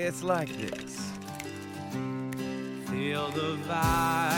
It's like this. Feel the vibe.